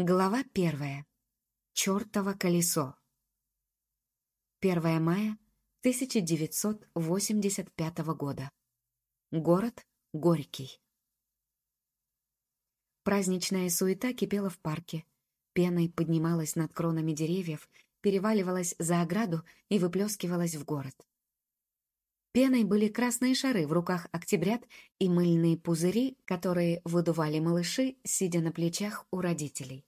Глава первая. Чёртово колесо. 1 мая 1985 года. Город Горький. Праздничная суета кипела в парке. Пеной поднималась над кронами деревьев, переваливалась за ограду и выплескивалась в город. Пеной были красные шары в руках октябрят и мыльные пузыри, которые выдували малыши, сидя на плечах у родителей.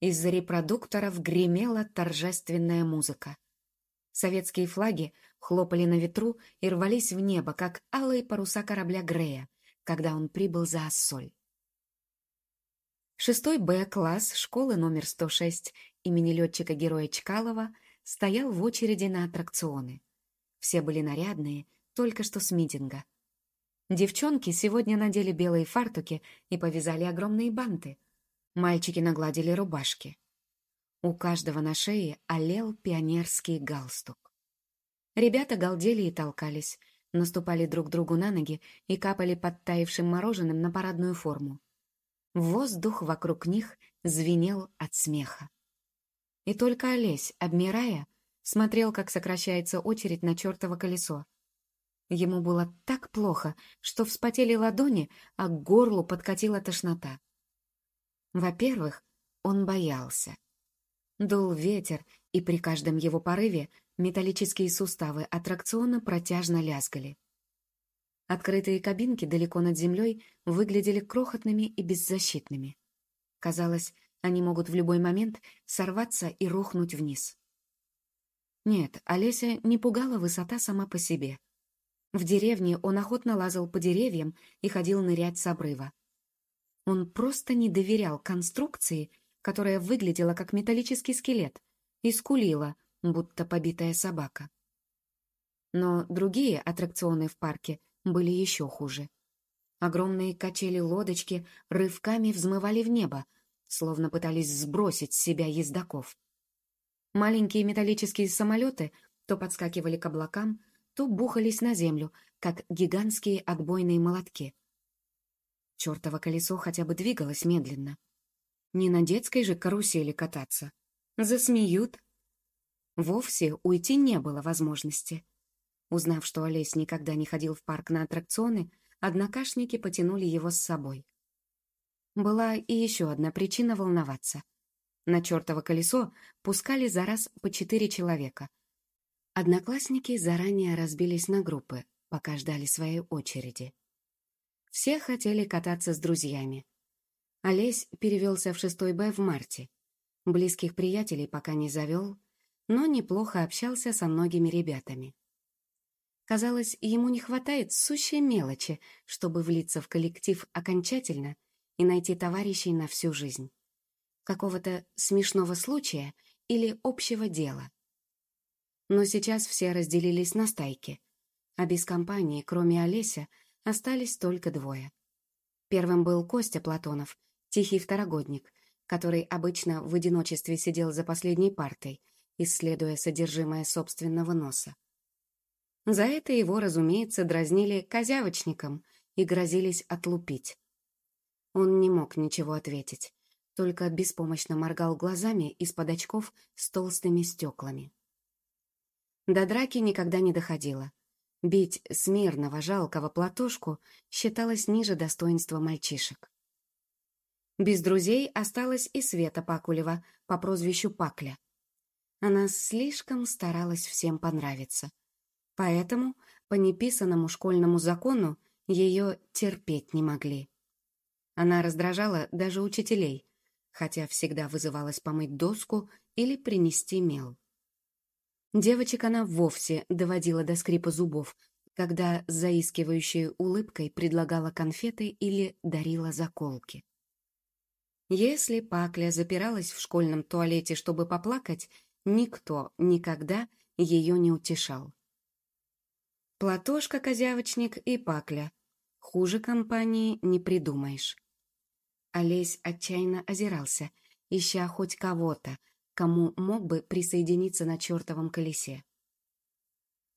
Из-за репродукторов гремела торжественная музыка. Советские флаги хлопали на ветру и рвались в небо, как алые паруса корабля Грея, когда он прибыл за Ассоль. Шестой Б-класс школы номер 106 имени летчика-героя Чкалова стоял в очереди на аттракционы. Все были нарядные, только что с митинга. Девчонки сегодня надели белые фартуки и повязали огромные банты. Мальчики нагладили рубашки. У каждого на шее олел пионерский галстук. Ребята галдели и толкались, наступали друг другу на ноги и капали подтаившим мороженым на парадную форму. Воздух вокруг них звенел от смеха. И только Олесь, обмирая, смотрел, как сокращается очередь на чертово колесо. Ему было так плохо, что вспотели ладони, а к горлу подкатила тошнота. Во-первых, он боялся. Дул ветер, и при каждом его порыве металлические суставы аттракциона протяжно лязгали. Открытые кабинки далеко над землей выглядели крохотными и беззащитными. Казалось, они могут в любой момент сорваться и рухнуть вниз. Нет, Олеся не пугала высота сама по себе. В деревне он охотно лазал по деревьям и ходил нырять с обрыва. Он просто не доверял конструкции, которая выглядела как металлический скелет, и скулила, будто побитая собака. Но другие аттракционы в парке были еще хуже. Огромные качели-лодочки рывками взмывали в небо, словно пытались сбросить с себя ездаков. Маленькие металлические самолеты то подскакивали к облакам, то бухались на землю, как гигантские отбойные молотки. Чёртово колесо хотя бы двигалось медленно. Не на детской же карусели кататься. Засмеют. Вовсе уйти не было возможности. Узнав, что Олесь никогда не ходил в парк на аттракционы, однокашники потянули его с собой. Была и еще одна причина волноваться. На чертово колесо пускали за раз по четыре человека. Одноклассники заранее разбились на группы, пока ждали своей очереди. Все хотели кататься с друзьями. Олесь перевелся в 6 Б в марте. Близких приятелей пока не завел, но неплохо общался со многими ребятами. Казалось, ему не хватает сущей мелочи, чтобы влиться в коллектив окончательно и найти товарищей на всю жизнь. Какого-то смешного случая или общего дела. Но сейчас все разделились на стайки, а без компании, кроме Олеся, Остались только двое. Первым был Костя Платонов, тихий второгодник, который обычно в одиночестве сидел за последней партой, исследуя содержимое собственного носа. За это его, разумеется, дразнили козявочником и грозились отлупить. Он не мог ничего ответить, только беспомощно моргал глазами из-под очков с толстыми стеклами. До драки никогда не доходило — Бить смирного, жалкого платошку считалось ниже достоинства мальчишек. Без друзей осталась и Света Пакулева по прозвищу Пакля. Она слишком старалась всем понравиться. Поэтому, по неписанному школьному закону, ее терпеть не могли. Она раздражала даже учителей, хотя всегда вызывалась помыть доску или принести мел. Девочек она вовсе доводила до скрипа зубов, когда с заискивающей улыбкой предлагала конфеты или дарила заколки. Если Пакля запиралась в школьном туалете, чтобы поплакать, никто никогда ее не утешал. Платошка, козявочник и Пакля. Хуже компании не придумаешь. Олесь отчаянно озирался, ища хоть кого-то, кому мог бы присоединиться на чертовом колесе.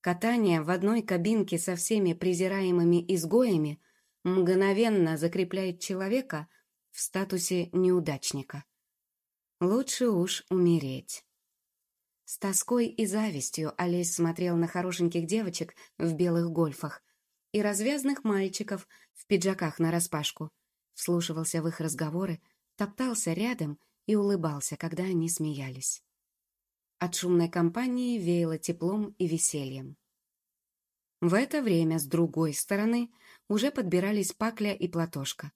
Катание в одной кабинке со всеми презираемыми изгоями мгновенно закрепляет человека в статусе неудачника. Лучше уж умереть. С тоской и завистью Олесь смотрел на хорошеньких девочек в белых гольфах и развязных мальчиков в пиджаках нараспашку, вслушивался в их разговоры, топтался рядом и улыбался, когда они смеялись. От шумной компании веяло теплом и весельем. В это время с другой стороны уже подбирались Пакля и Платошка.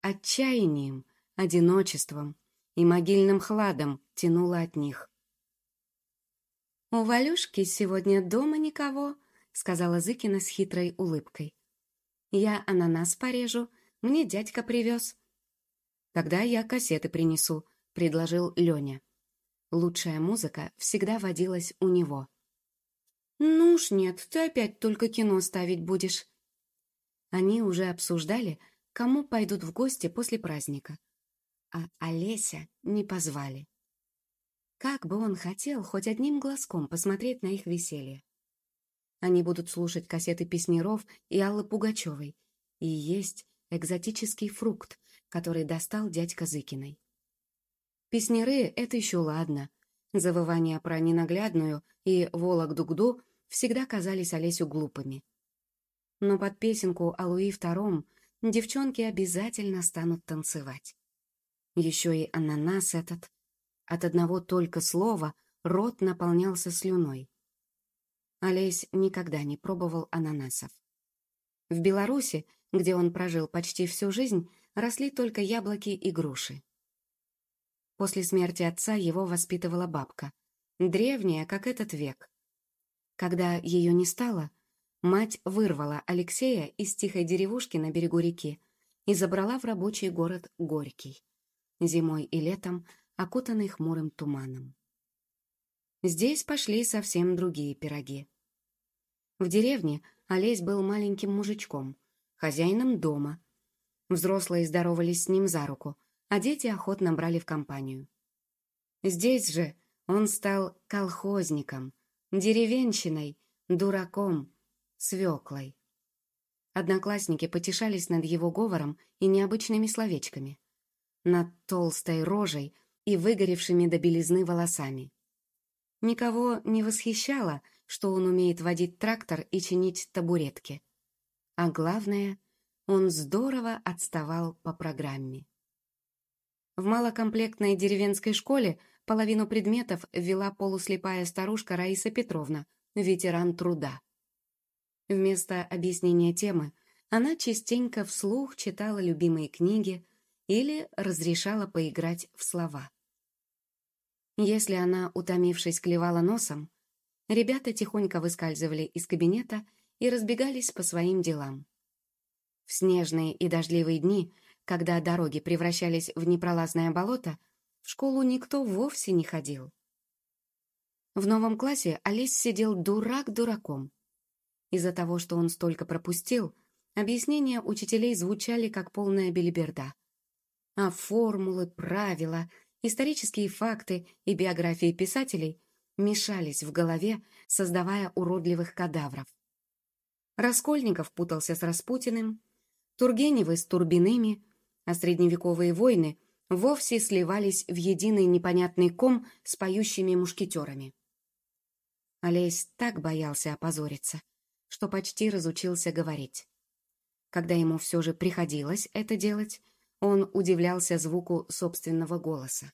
Отчаянием, одиночеством и могильным хладом тянуло от них. «У Валюшки сегодня дома никого», — сказала Зыкина с хитрой улыбкой. «Я ананас порежу, мне дядька привез». «Тогда я кассеты принесу», — предложил Леня. Лучшая музыка всегда водилась у него. «Ну уж нет, ты опять только кино ставить будешь». Они уже обсуждали, кому пойдут в гости после праздника. А Олеся не позвали. Как бы он хотел хоть одним глазком посмотреть на их веселье. Они будут слушать кассеты Песнеров и Аллы Пугачевой и есть экзотический фрукт, который достал дядька Зыкиной. Песнеры — это еще ладно. Завывания про ненаглядную и Волок-Дугду всегда казались Олесю глупыми. Но под песенку о Луи II девчонки обязательно станут танцевать. Еще и ананас этот, от одного только слова рот наполнялся слюной. Олесь никогда не пробовал ананасов. В Беларуси, где он прожил почти всю жизнь, росли только яблоки и груши. После смерти отца его воспитывала бабка, древняя, как этот век. Когда ее не стало, мать вырвала Алексея из тихой деревушки на берегу реки и забрала в рабочий город Горький. Зимой и летом окутанный хмурым туманом. Здесь пошли совсем другие пироги. В деревне Олесь был маленьким мужичком, хозяином дома. Взрослые здоровались с ним за руку, а дети охотно брали в компанию. Здесь же он стал колхозником, деревенщиной, дураком, свеклой. Одноклассники потешались над его говором и необычными словечками. Над толстой рожей – и выгоревшими до белизны волосами. Никого не восхищало, что он умеет водить трактор и чинить табуретки. А главное, он здорово отставал по программе. В малокомплектной деревенской школе половину предметов вела полуслепая старушка Раиса Петровна, ветеран труда. Вместо объяснения темы она частенько вслух читала любимые книги или разрешала поиграть в слова. Если она, утомившись, клевала носом, ребята тихонько выскальзывали из кабинета и разбегались по своим делам. В снежные и дождливые дни, когда дороги превращались в непролазное болото, в школу никто вовсе не ходил. В новом классе Алис сидел дурак дураком. Из-за того, что он столько пропустил, объяснения учителей звучали как полная белиберда. А формулы, правила — Исторические факты и биографии писателей мешались в голове, создавая уродливых кадавров. Раскольников путался с Распутиным, Тургеневы с Турбиными, а средневековые войны вовсе сливались в единый непонятный ком с поющими мушкетерами. Олесь так боялся опозориться, что почти разучился говорить. Когда ему все же приходилось это делать, он удивлялся звуку собственного голоса.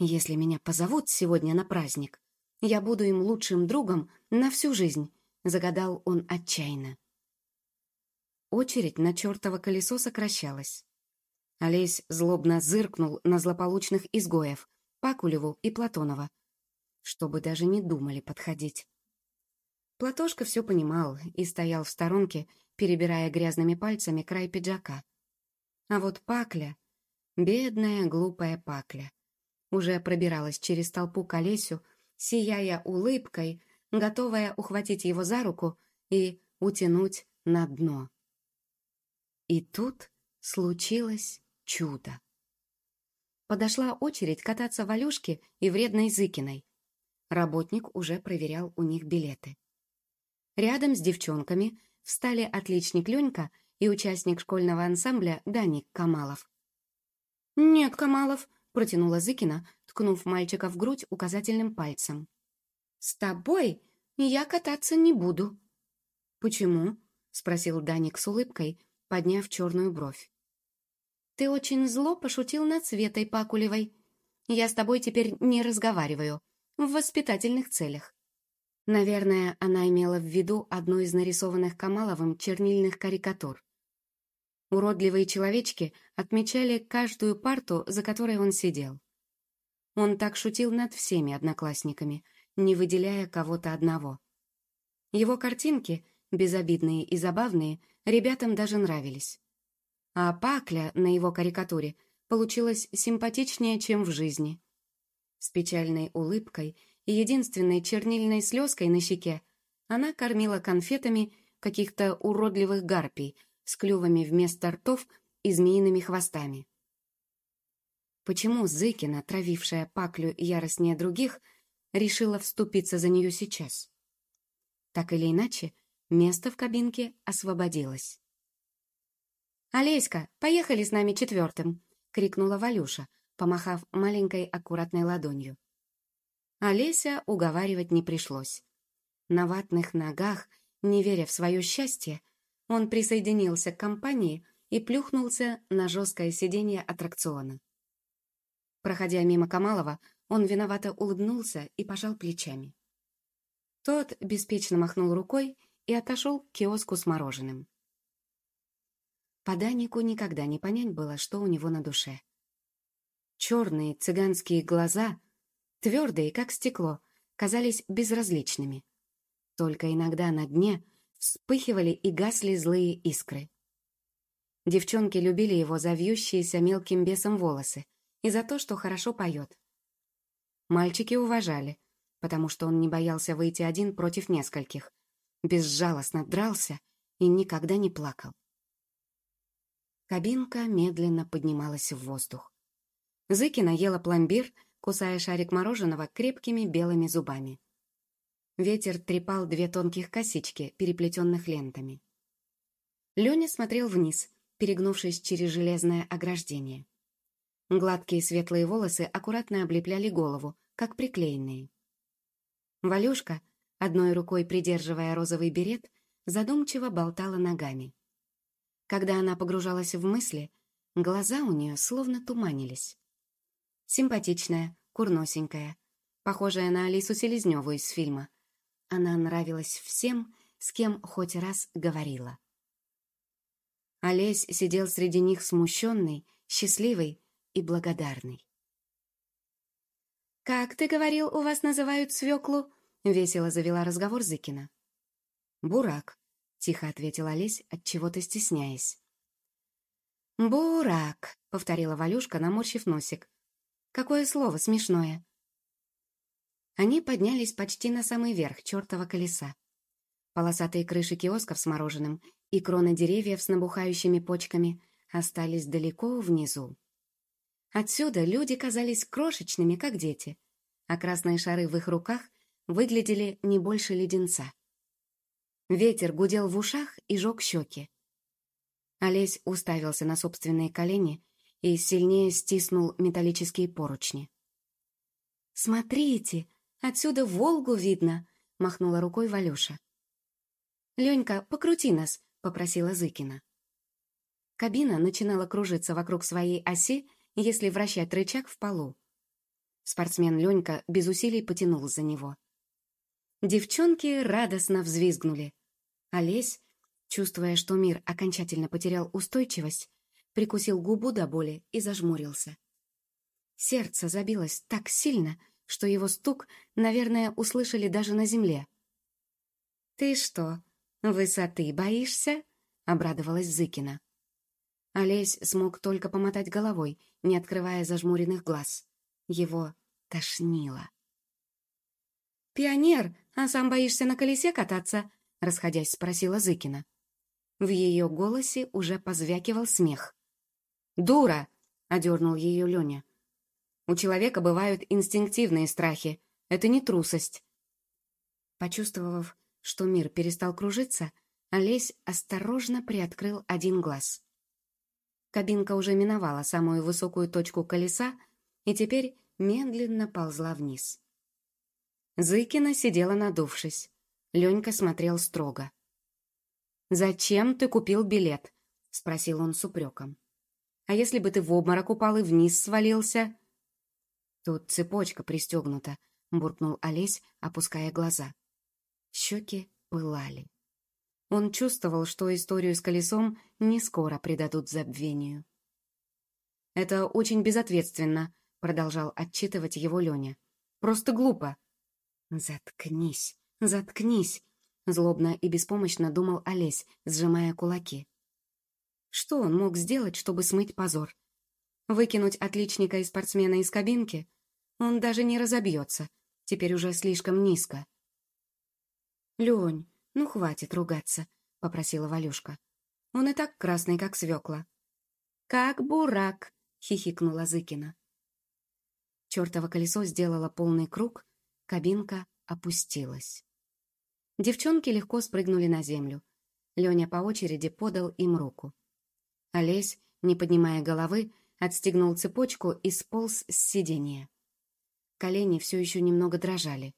«Если меня позовут сегодня на праздник, я буду им лучшим другом на всю жизнь», — загадал он отчаянно. Очередь на чертово колесо сокращалась. Олесь злобно зыркнул на злополучных изгоев, Пакулеву и Платонова, чтобы даже не думали подходить. Платошка все понимал и стоял в сторонке, перебирая грязными пальцами край пиджака. А вот Пакля, бедная глупая Пакля, уже пробиралась через толпу к Олесю, сияя улыбкой, готовая ухватить его за руку и утянуть на дно. И тут случилось чудо. Подошла очередь кататься Валюшке и вредной Зыкиной. Работник уже проверял у них билеты. Рядом с девчонками встали отличник Ленька и участник школьного ансамбля Даник Камалов. «Нет, Камалов», — протянула Зыкина, ткнув мальчика в грудь указательным пальцем. «С тобой я кататься не буду». «Почему?» — спросил Даник с улыбкой, подняв черную бровь. «Ты очень зло пошутил над Светой Пакулевой. Я с тобой теперь не разговариваю. В воспитательных целях». Наверное, она имела в виду одну из нарисованных Камаловым чернильных карикатур. Уродливые человечки отмечали каждую парту, за которой он сидел. Он так шутил над всеми одноклассниками, не выделяя кого-то одного. Его картинки, безобидные и забавные, ребятам даже нравились. А Пакля на его карикатуре получилась симпатичнее, чем в жизни. С печальной улыбкой и единственной чернильной слезкой на щеке она кормила конфетами каких-то уродливых гарпий с клювами вместо ртов и змеиными хвостами. Почему Зыкина, травившая Паклю яростнее других, решила вступиться за нее сейчас? Так или иначе, место в кабинке освободилось. «Олеська, поехали с нами четвертым!» — крикнула Валюша, помахав маленькой аккуратной ладонью. Олеся уговаривать не пришлось. На ватных ногах, не веря в свое счастье, он присоединился к компании и плюхнулся на жесткое сиденье аттракциона. Проходя мимо Камалова, он виновато улыбнулся и пожал плечами. Тот беспечно махнул рукой и отошел к киоску с мороженым. По Данику никогда не понять было, что у него на душе. Черные цыганские глаза, твердые, как стекло, казались безразличными. Только иногда на дне вспыхивали и гасли злые искры. Девчонки любили его за вьющиеся мелким бесом волосы, и за то, что хорошо поет. Мальчики уважали, потому что он не боялся выйти один против нескольких, безжалостно дрался и никогда не плакал. Кабинка медленно поднималась в воздух. Зыкина ела пломбир, кусая шарик мороженого крепкими белыми зубами. Ветер трепал две тонких косички, переплетенных лентами. Леня смотрел вниз, перегнувшись через железное ограждение. Гладкие светлые волосы аккуратно облепляли голову, как приклеенные. Валюшка, одной рукой придерживая розовый берет, задумчиво болтала ногами. Когда она погружалась в мысли, глаза у нее словно туманились. Симпатичная, курносенькая, похожая на Алису Селезневу из фильма. Она нравилась всем, с кем хоть раз говорила. Олесь сидел среди них смущенный, счастливый, и благодарный. «Как ты говорил, у вас называют свеклу?» — весело завела разговор Зыкина. «Бурак», — тихо ответила Олесь, отчего-то стесняясь. «Бурак», — повторила Валюшка, наморщив носик. «Какое слово смешное». Они поднялись почти на самый верх чертова колеса. Полосатые крыши киосков с мороженым и кроны деревьев с набухающими почками остались далеко внизу. Отсюда люди казались крошечными, как дети, а красные шары в их руках выглядели не больше леденца. Ветер гудел в ушах и жег щеки. Олесь уставился на собственные колени и сильнее стиснул металлические поручни. «Смотрите, отсюда Волгу видно!» — махнула рукой Валюша. «Ленька, покрути нас!» — попросила Зыкина. Кабина начинала кружиться вокруг своей оси, если вращать рычаг в полу. Спортсмен Ленька без усилий потянул за него. Девчонки радостно взвизгнули. Олесь, чувствуя, что мир окончательно потерял устойчивость, прикусил губу до боли и зажмурился. Сердце забилось так сильно, что его стук, наверное, услышали даже на земле. «Ты что, высоты боишься?» — обрадовалась Зыкина. Олесь смог только помотать головой, не открывая зажмуренных глаз. Его тошнило. «Пионер, а сам боишься на колесе кататься?» — расходясь спросила Зыкина. В ее голосе уже позвякивал смех. «Дура!» — одернул ее Леня. «У человека бывают инстинктивные страхи. Это не трусость». Почувствовав, что мир перестал кружиться, Олесь осторожно приоткрыл один глаз. Кабинка уже миновала самую высокую точку колеса и теперь медленно ползла вниз. Зыкина сидела надувшись. Ленька смотрел строго. «Зачем ты купил билет?» — спросил он с упреком. «А если бы ты в обморок упал и вниз свалился?» «Тут цепочка пристегнута», — буркнул Олесь, опуская глаза. Щеки пылали. Он чувствовал, что историю с колесом не скоро предадут забвению. «Это очень безответственно», — продолжал отчитывать его Леня. «Просто глупо». «Заткнись, заткнись», — злобно и беспомощно думал Олесь, сжимая кулаки. Что он мог сделать, чтобы смыть позор? Выкинуть отличника и спортсмена из кабинки? Он даже не разобьется, теперь уже слишком низко. «Лень, ну хватит ругаться», — попросила Валюшка. «Он и так красный, как свекла». «Как бурак», — хихикнула Зыкина. Чертово колесо сделало полный круг, кабинка опустилась. Девчонки легко спрыгнули на землю. Леня по очереди подал им руку. Олесь, не поднимая головы, отстегнул цепочку и сполз с сиденья. Колени все еще немного дрожали.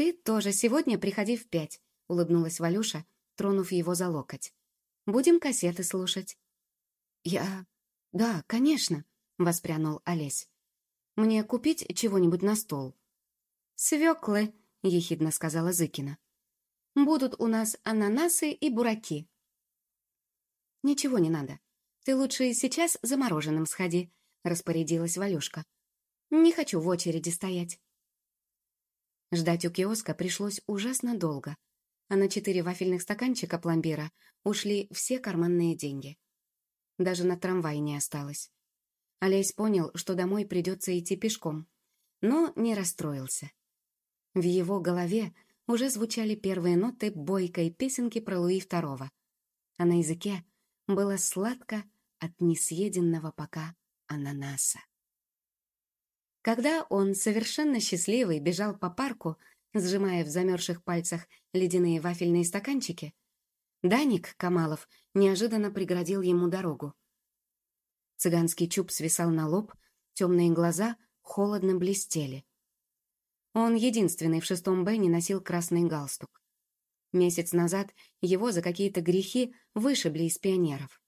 «Ты тоже сегодня приходи в пять», — улыбнулась Валюша, тронув его за локоть. «Будем кассеты слушать». «Я... да, конечно», — воспрянул Олесь. «Мне купить чего-нибудь на стол?» «Свеклы», — ехидно сказала Зыкина. «Будут у нас ананасы и бураки». «Ничего не надо. Ты лучше сейчас за мороженым сходи», — распорядилась Валюшка. «Не хочу в очереди стоять». Ждать у киоска пришлось ужасно долго, а на четыре вафельных стаканчика пломбира ушли все карманные деньги. Даже на трамвай не осталось. Олесь понял, что домой придется идти пешком, но не расстроился. В его голове уже звучали первые ноты бойкой песенки про Луи II, а на языке было сладко от несъеденного пока ананаса. Когда он, совершенно счастливый, бежал по парку, сжимая в замерзших пальцах ледяные вафельные стаканчики, Даник Камалов неожиданно преградил ему дорогу. Цыганский чуб свисал на лоб, темные глаза холодно блестели. Он единственный в шестом Б не носил красный галстук. Месяц назад его за какие-то грехи вышибли из пионеров.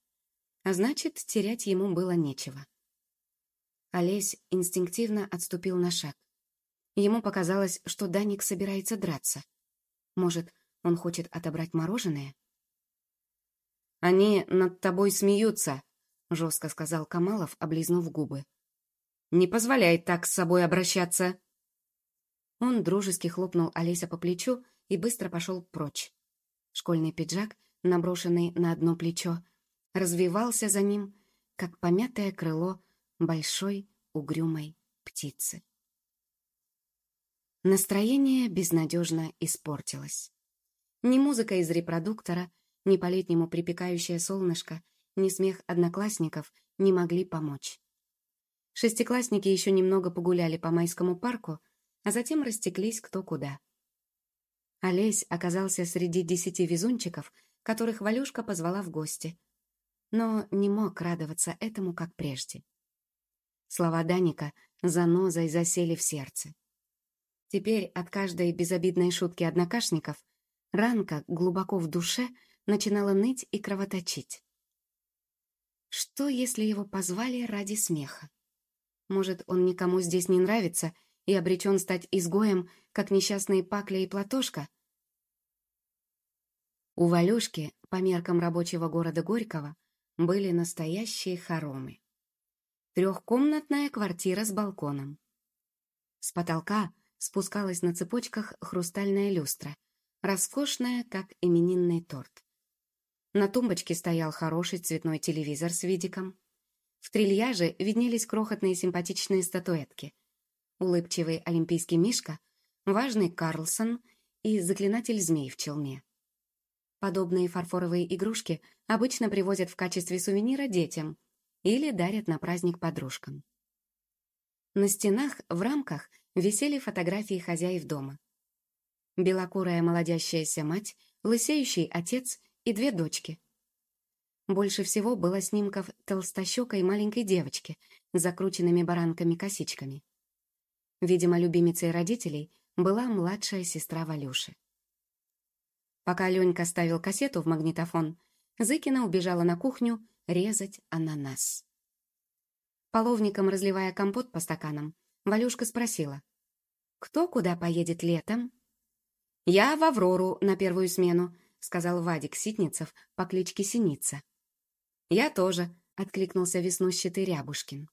А значит, терять ему было нечего. Олесь инстинктивно отступил на шаг. Ему показалось, что Даник собирается драться. Может, он хочет отобрать мороженое? «Они над тобой смеются», — жестко сказал Камалов, облизнув губы. «Не позволяй так с собой обращаться». Он дружески хлопнул Олеся по плечу и быстро пошел прочь. Школьный пиджак, наброшенный на одно плечо, развивался за ним, как помятое крыло большой угрюмой птицы. Настроение безнадежно испортилось. Ни музыка из репродуктора, ни по-летнему припекающее солнышко, ни смех одноклассников не могли помочь. Шестиклассники еще немного погуляли по майскому парку, а затем растеклись кто куда. Олесь оказался среди десяти везунчиков, которых Валюшка позвала в гости, но не мог радоваться этому, как прежде. Слова Даника занозой засели в сердце. Теперь от каждой безобидной шутки однокашников ранка глубоко в душе начинала ныть и кровоточить. Что, если его позвали ради смеха? Может, он никому здесь не нравится и обречен стать изгоем, как несчастные Пакля и Платошка? У Валюшки, по меркам рабочего города Горького, были настоящие хоромы. Трехкомнатная квартира с балконом. С потолка спускалась на цепочках хрустальная люстра, роскошная, как именинный торт. На тумбочке стоял хороший цветной телевизор с видиком. В трильяже виднелись крохотные симпатичные статуэтки улыбчивый олимпийский Мишка, важный Карлсон и заклинатель змей в челме. Подобные фарфоровые игрушки обычно привозят в качестве сувенира детям или дарят на праздник подружкам. На стенах в рамках висели фотографии хозяев дома. Белокурая молодящаяся мать лысеющий отец и две дочки. Больше всего было снимков толстощекой маленькой девочки с закрученными баранками-косичками. Видимо, любимицей родителей была младшая сестра Валюши. Пока Ленька ставил кассету в магнитофон, Зыкина убежала на кухню резать ананас. Половником разливая компот по стаканам, Валюшка спросила, «Кто куда поедет летом?» «Я в Аврору на первую смену», — сказал Вадик Ситницев по кличке Синица. «Я тоже», — откликнулся веснущатый Рябушкин.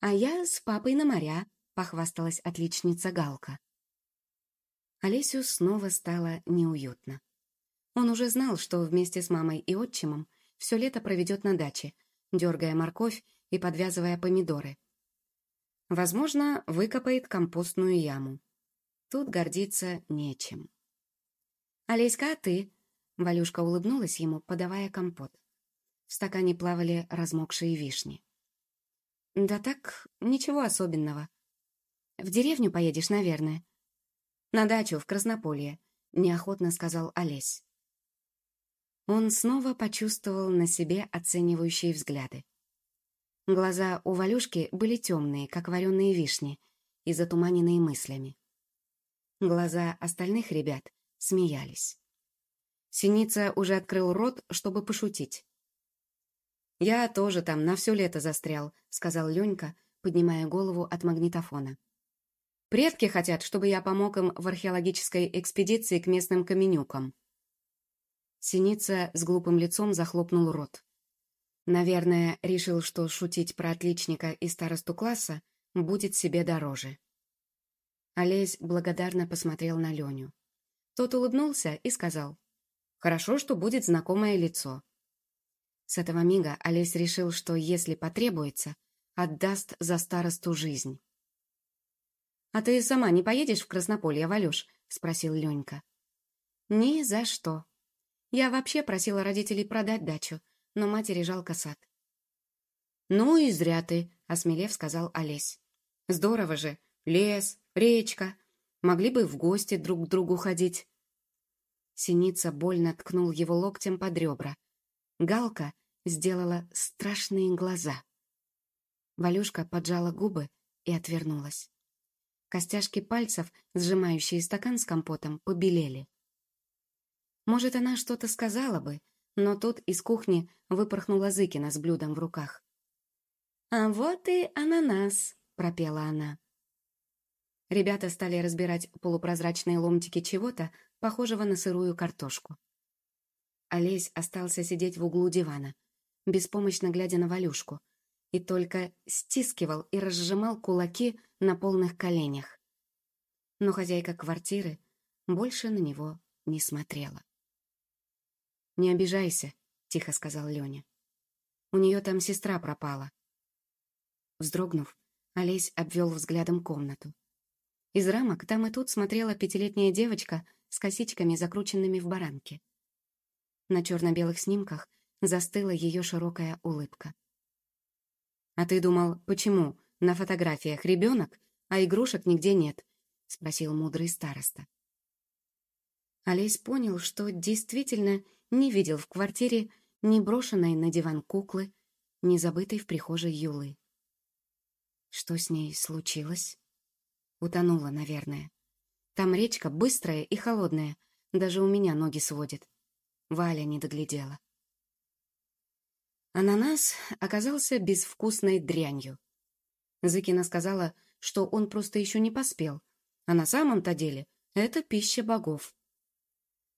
«А я с папой на моря», — похвасталась отличница Галка. Олесю снова стало неуютно. Он уже знал, что вместе с мамой и отчимом все лето проведет на даче, дергая морковь и подвязывая помидоры. Возможно, выкопает компостную яму. Тут гордиться нечем. «Олеська, а ты?» Валюшка улыбнулась ему, подавая компот. В стакане плавали размокшие вишни. «Да так, ничего особенного. В деревню поедешь, наверное. На дачу, в Краснополье», — неохотно сказал Олесь. Он снова почувствовал на себе оценивающие взгляды. Глаза у Валюшки были темные, как вареные вишни, и затуманенные мыслями. Глаза остальных ребят смеялись. Синица уже открыл рот, чтобы пошутить. «Я тоже там на все лето застрял», — сказал Ленька, поднимая голову от магнитофона. «Предки хотят, чтобы я помог им в археологической экспедиции к местным каменюкам». Синица с глупым лицом захлопнул рот. Наверное, решил, что шутить про отличника и старосту класса будет себе дороже. Олесь благодарно посмотрел на Леню. Тот улыбнулся и сказал, «Хорошо, что будет знакомое лицо. С этого мига Олесь решил, что, если потребуется, отдаст за старосту жизнь. «А ты сама не поедешь в Краснополье, Валюш?» — спросил Ленька. «Ни за что. Я вообще просила родителей продать дачу, но матери жалко сад». «Ну и зря ты», — осмелев сказал Олесь. «Здорово же. Лес, речка. Могли бы в гости друг к другу ходить». Синица больно ткнул его локтем под ребра, Галка сделала страшные глаза. Валюшка поджала губы и отвернулась. Костяшки пальцев, сжимающие стакан с компотом, побелели. Может, она что-то сказала бы, но тут из кухни выпорхнула Зыкина с блюдом в руках. «А вот и ананас», — пропела она. Ребята стали разбирать полупрозрачные ломтики чего-то, похожего на сырую картошку. Олесь остался сидеть в углу дивана, беспомощно глядя на Валюшку, и только стискивал и разжимал кулаки на полных коленях. Но хозяйка квартиры больше на него не смотрела. «Не обижайся», — тихо сказал Леня. «У нее там сестра пропала». Вздрогнув, Олесь обвел взглядом комнату. Из рамок там и тут смотрела пятилетняя девочка с косичками, закрученными в баранке. На черно-белых снимках застыла ее широкая улыбка. «А ты думал, почему на фотографиях ребенок, а игрушек нигде нет?» — спросил мудрый староста. Олесь понял, что действительно не видел в квартире ни брошенной на диван куклы, ни забытой в прихожей Юлы. Что с ней случилось? Утонула, наверное. Там речка быстрая и холодная, даже у меня ноги сводит. Валя не доглядела. Ананас оказался безвкусной дрянью. Зыкина сказала, что он просто еще не поспел, а на самом-то деле это пища богов.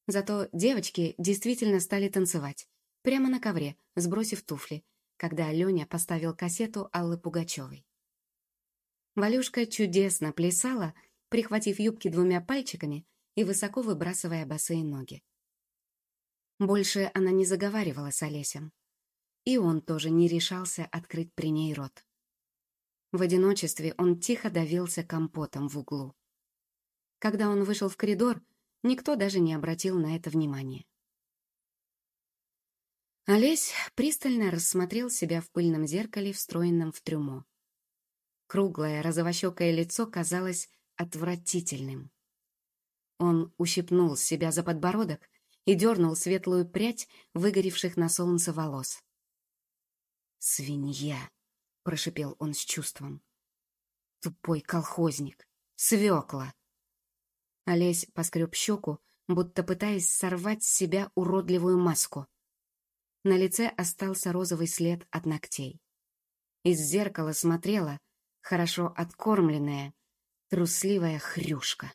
Зато девочки действительно стали танцевать, прямо на ковре, сбросив туфли, когда Леня поставил кассету Аллы Пугачевой. Валюшка чудесно плясала, прихватив юбки двумя пальчиками и высоко выбрасывая босые ноги. Больше она не заговаривала с Олесем. И он тоже не решался открыть при ней рот. В одиночестве он тихо давился компотом в углу. Когда он вышел в коридор, никто даже не обратил на это внимания. Олесь пристально рассмотрел себя в пыльном зеркале, встроенном в трюмо. Круглое розовощекое лицо казалось отвратительным. Он ущипнул себя за подбородок и дернул светлую прядь выгоревших на солнце волос. «Свинья!» — прошипел он с чувством. «Тупой колхозник! Свекла!» Олесь поскреб щеку, будто пытаясь сорвать с себя уродливую маску. На лице остался розовый след от ногтей. Из зеркала смотрела хорошо откормленная, трусливая хрюшка.